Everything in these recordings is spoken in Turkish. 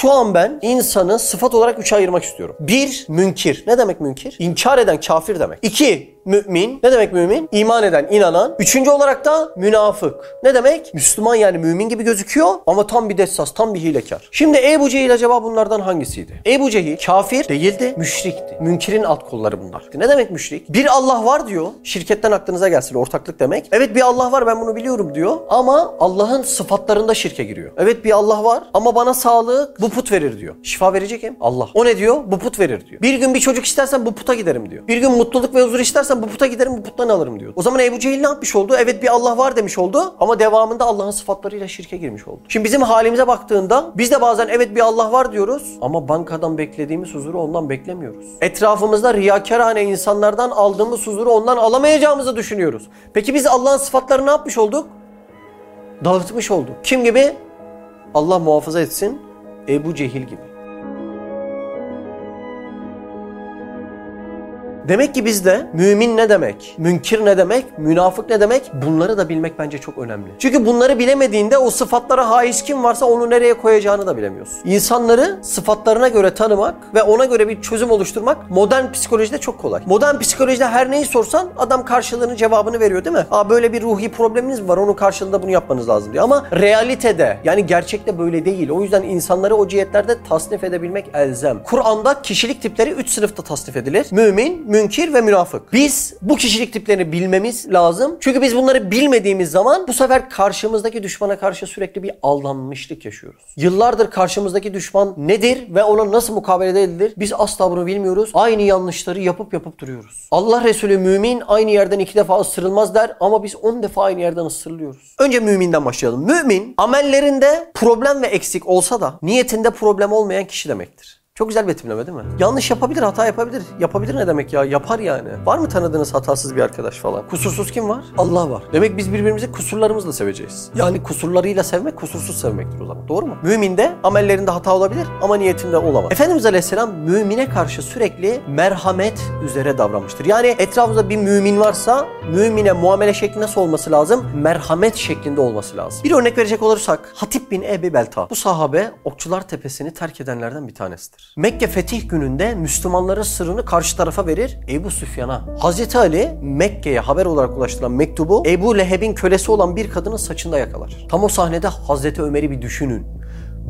Şu an ben insanı sıfat olarak üçe ayırmak istiyorum. Bir, münkir. Ne demek münkir? İnkar eden kafir demek. İki, mümin. Ne demek mümin? İman eden, inanan. Üçüncü olarak da münafık. Ne demek? Müslüman yani mümin gibi gözüküyor ama tam bir dessas, tam bir hilekar. Şimdi Ebu Cehil acaba bunlardan hangisiydi? Ebu Cehil kafir değildi, müşrikti. Münkirin alt kolları bunlar. Ne demek müşrik? Bir Allah var diyor. Şirketten aklınıza gelsin ortaklık demek. Evet bir Allah var ben bunu biliyorum diyor ama Allah'ın sıfatlarında şirke giriyor. Evet bir Allah var ama bana sağlık bu put verir diyor. Şifa verecek kim? Allah. O ne diyor? Bu put verir diyor. Bir gün bir çocuk istersen bu puta giderim diyor. Bir gün mutluluk ve huzur istersen bu puta giderim bu puttan alırım diyor. O zaman Ebu Cehil ne yapmış oldu? Evet bir Allah var demiş oldu ama devamında Allah'ın sıfatlarıyla şirke girmiş oldu. Şimdi bizim halimize baktığında biz de bazen evet bir Allah var diyoruz ama bankadan beklediğimiz huzuru ondan beklemiyoruz. Etrafımızda riyakarhane insanlardan aldığımız huzuru ondan alamayacağımızı düşünüyoruz. Peki biz Allah'ın sıfatlarını ne yapmış olduk? Dağıtmış olduk. Kim gibi? Allah muhafaza etsin. Ebu Cehil gibi. Demek ki bizde mümin ne demek, münkir ne demek, münafık ne demek bunları da bilmek bence çok önemli. Çünkü bunları bilemediğinde o sıfatlara haiz kim varsa onu nereye koyacağını da bilemiyorsun. İnsanları sıfatlarına göre tanımak ve ona göre bir çözüm oluşturmak modern psikolojide çok kolay. Modern psikolojide her neyi sorsan adam karşılığını cevabını veriyor değil mi? Aa böyle bir ruhi probleminiz mi var onun karşılığında bunu yapmanız lazım diyor. Ama realitede yani gerçekte böyle değil. O yüzden insanları o cihetlerde tasnif edebilmek elzem. Kur'an'da kişilik tipleri 3 sınıfta tasnif edilir. Mümin, münkir ve münafık. Biz bu kişilik tiplerini bilmemiz lazım. Çünkü biz bunları bilmediğimiz zaman bu sefer karşımızdaki düşmana karşı sürekli bir aldanmışlık yaşıyoruz. Yıllardır karşımızdaki düşman nedir ve ona nasıl mukabele edilir? Biz asla bunu bilmiyoruz. Aynı yanlışları yapıp yapıp duruyoruz. Allah Resulü mümin aynı yerden iki defa ısırılmaz der ama biz on defa aynı yerden ısırılıyoruz. Önce müminden başlayalım. Mümin amellerinde problem ve eksik olsa da niyetinde problem olmayan kişi demektir. Çok güzel betimleme değil mi? Yanlış yapabilir, hata yapabilir. Yapabilir ne demek ya? Yapar yani. Var mı tanıdığınız hatasız bir arkadaş falan? Kusursuz kim var? Allah var. Demek biz birbirimizi kusurlarımızla seveceğiz. Yani kusurlarıyla sevmek kusursuz sevmektir o zaman. Doğru mu? Müminde amellerinde hata olabilir ama niyetinde olamaz. Efendimiz Aleyhisselam mümine karşı sürekli merhamet üzere davranmıştır. Yani etrafımızda bir mümin varsa mümine muamele şekli nasıl olması lazım? Merhamet şeklinde olması lazım. Bir örnek verecek olursak Hatip bin Ebi Belta. Bu sahabe Okçular Tepesi'ni terk edenlerden bir tanesidir. Mekke fetih gününde Müslümanların sırrını karşı tarafa verir Ebu Süfyan'a. Hazreti Ali Mekke'ye haber olarak ulaştırılan mektubu Ebu Leheb'in kölesi olan bir kadının saçında yakalar. Tam o sahnede Hazreti Ömer'i bir düşünün.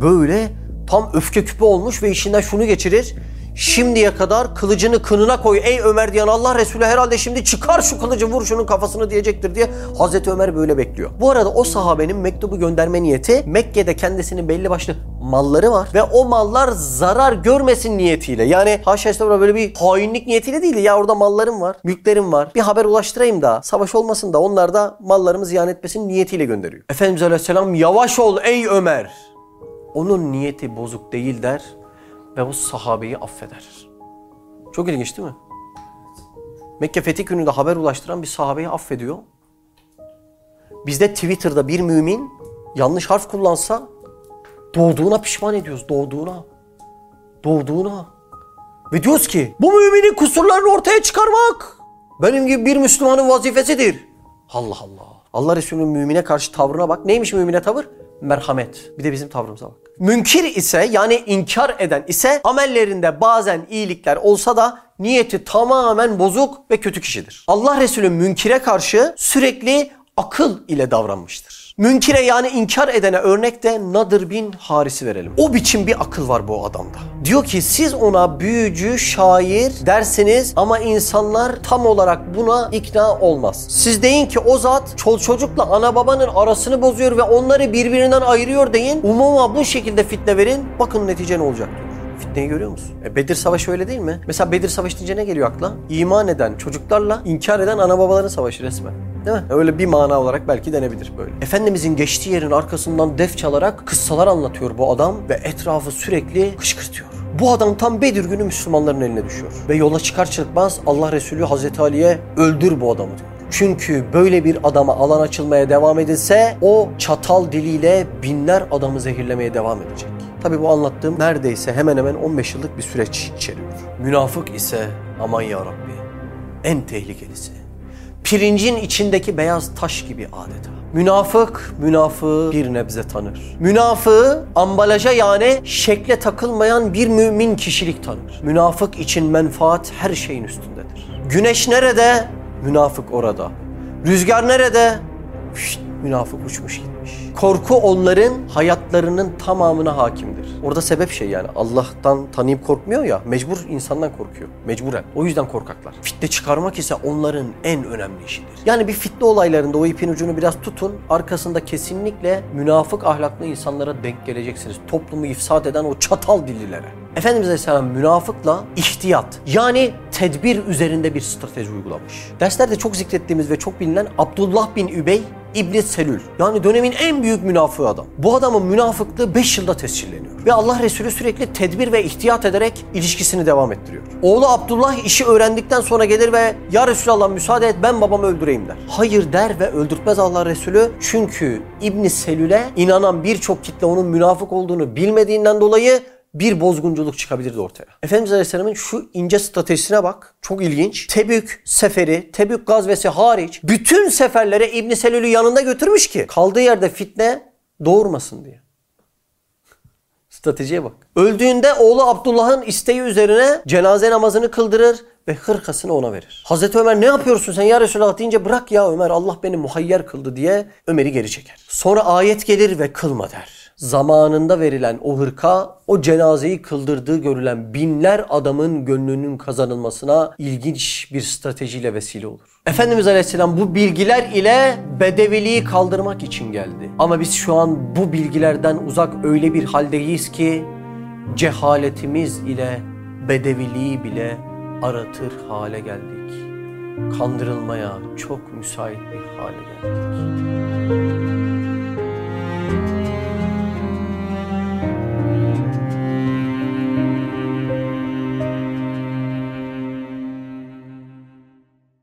Böyle tam öfke küpü olmuş ve işinden şunu geçirir. Şimdiye kadar kılıcını kınına koy ey Ömer diyen Allah Resulü herhalde şimdi çıkar şu kılıcı vur şunun kafasını diyecektir diye Hazreti Ömer böyle bekliyor. Bu arada o sahabenin mektubu gönderme niyeti Mekke'de kendisinin belli başlı malları var ve o mallar zarar görmesin niyetiyle. Yani haşa estağfurullah böyle bir hainlik niyetiyle değil ya orada mallarım var, mülklerim var. Bir haber ulaştırayım da savaş olmasın da onlar da mallarımı ziyan etmesin niyetiyle gönderiyor. Efendimiz Aleyhisselam yavaş ol ey Ömer. Onun niyeti bozuk değil der ve bu sahabeyi affeder. Çok ilginç değil mi? Mekke fetih gününde haber ulaştıran bir sahabeyi affediyor. Bizde Twitter'da bir mümin yanlış harf kullansa doğduğuna pişman ediyoruz. Doğduğuna. Doğduğuna. Ve diyoruz ki bu müminin kusurlarını ortaya çıkarmak benim gibi bir Müslümanın vazifesidir. Allah Allah. Allah Resulü'nün mümine karşı tavrına bak. Neymiş mümine tavır? Merhamet. Bir de bizim tavrımıza bak. Münkir ise yani inkar eden ise amellerinde bazen iyilikler olsa da niyeti tamamen bozuk ve kötü kişidir. Allah Resulü münkire karşı sürekli akıl ile davranmıştır. Münkire yani inkar edene örnek de Nadir bin Haris'i verelim. O biçim bir akıl var bu adamda. Diyor ki siz ona büyücü, şair dersiniz ama insanlar tam olarak buna ikna olmaz. Siz deyin ki o zat çol çocukla ana babanın arasını bozuyor ve onları birbirinden ayırıyor deyin. Umuma bu şekilde fitne verin. Bakın netice ne olacak diyor. Fitneyi görüyor musun? E Bedir Savaşı öyle değil mi? Mesela Bedir Savaşı deyince ne geliyor akla? İman eden çocuklarla inkar eden ana babaların savaşı resmen. Değil mi? Öyle bir mana olarak belki denebilir böyle. Efendimizin geçtiği yerin arkasından def çalarak kıssalar anlatıyor bu adam ve etrafı sürekli kışkırtıyor. Bu adam tam Bedir günü Müslümanların eline düşüyor. Ve yola çıkar çıkmaz Allah Resulü Hazreti Ali'ye öldür bu adamı diyor. Çünkü böyle bir adama alan açılmaya devam edilse o çatal diliyle binler adamı zehirlemeye devam edecek. Tabi bu anlattığım neredeyse hemen hemen 15 yıllık bir süreç içeriyor. Münafık ise aman ya Rabbi en tehlikelisi. Pirincin içindeki beyaz taş gibi adeta. Münafık, münafığı bir nebze tanır. Münafığı ambalaja yani şekle takılmayan bir mümin kişilik tanır. Münafık için menfaat her şeyin üstündedir. Güneş nerede? Münafık orada. Rüzgar nerede? Şşt, münafık uçmuş Korku onların hayatlarının tamamına hakimdir. Orada sebep şey yani Allah'tan tanıyıp korkmuyor ya mecbur insandan korkuyor. Mecburen. O yüzden korkaklar. Fitne çıkarmak ise onların en önemli işidir. Yani bir fitne olaylarında o ipin ucunu biraz tutun. Arkasında kesinlikle münafık ahlaklı insanlara denk geleceksiniz. Toplumu ifsad eden o çatal dillilere. Efendimiz Aleyhisselam münafıkla ihtiyat yani tedbir üzerinde bir strateji uygulamış. Derslerde çok zikrettiğimiz ve çok bilinen Abdullah bin Übey İbn Selül. Yani dönemin en büyük münafığı adam. Bu adamın münafıklığı 5 yılda tescilleniyor. Ve Allah Resulü sürekli tedbir ve ihtiyat ederek ilişkisini devam ettiriyor. Oğlu Abdullah işi öğrendikten sonra gelir ve ya Resulallah müsaade et ben babamı öldüreyim der. Hayır der ve öldürtmez Allah Resulü. Çünkü İbn Selül'e inanan birçok kitle onun münafık olduğunu bilmediğinden dolayı bir bozgunculuk çıkabilirdi ortaya. Efendimiz Aleyhisselam'ın şu ince stratejisine bak. Çok ilginç. Tebük seferi, Tebük gazvesi hariç bütün seferlere İbn Selül'ü yanında götürmüş ki kaldığı yerde fitne doğurmasın diye. Stratejiye bak. Öldüğünde oğlu Abdullah'ın isteği üzerine cenaze namazını kıldırır ve hırkasını ona verir. Hazreti Ömer ne yapıyorsun sen ya Resulallah deyince bırak ya Ömer Allah beni muhayyer kıldı diye Ömer'i geri çeker. Sonra ayet gelir ve kılma der zamanında verilen o hırka o cenazeyi kıldırdığı görülen binler adamın gönlünün kazanılmasına ilginç bir stratejiyle vesile olur. Efendimiz Aleyhisselam bu bilgiler ile bedeviliği kaldırmak için geldi. Ama biz şu an bu bilgilerden uzak öyle bir haldeyiz ki cehaletimiz ile bedeviliği bile aratır hale geldik. Kandırılmaya çok müsait bir hale geldik.